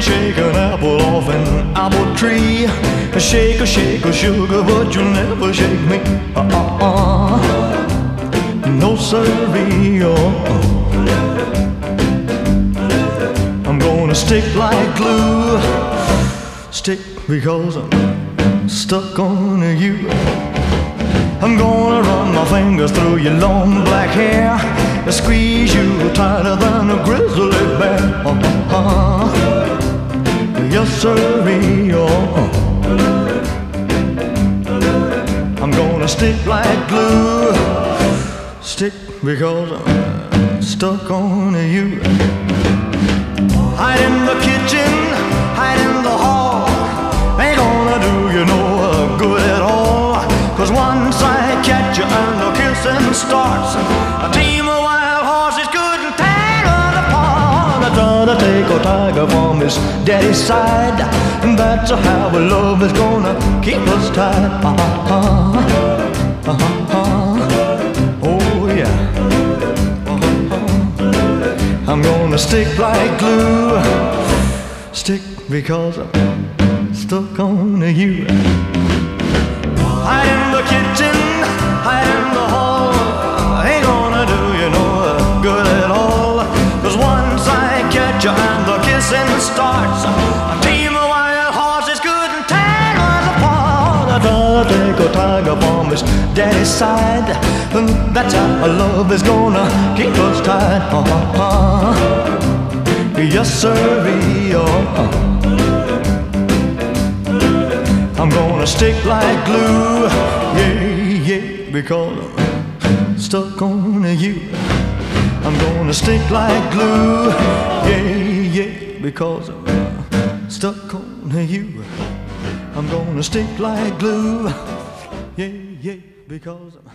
can shake an apple off an apple tree. Shake a shake a sugar, but you'll never shake me. Uh-uh-uh. No siree. Oh. I'm gonna stick like glue. Stick because I'm stuck on you. I'm gonna run my fingers through your long black hair and squeeze you tighter than a grizzly bear. Yes. Oh. I'm gonna stick like glue. Stick because I'm stuck on you. Hide in the kitchen, hide in the hall. Ain't gonna do you no good at all. Cause once I catch you and the kissing starts, a team I to take a tiger from his daddy's side. That's how our love is gonna keep us tied. Uh-huh. Uh-huh. Oh yeah. I'm gonna stick like glue. Stick because I'm stuck on you. Hide in the kitchen, hide in the hall. Ain't gonna do you no good at all. Starts, a team of wild horses couldn't tear us apart. I to take a tiger from his daddy's side. That's how love is gonna keep us tied. Uh-huh. Yes, sirree. Oh. I'm gonna stick like glue, yeah, yeah, because I'm stuck on you. I'm gonna stick like glue, yeah, yeah, because I'm uh, stuck on you. I'm gonna stick like glue, yeah, yeah, because I'm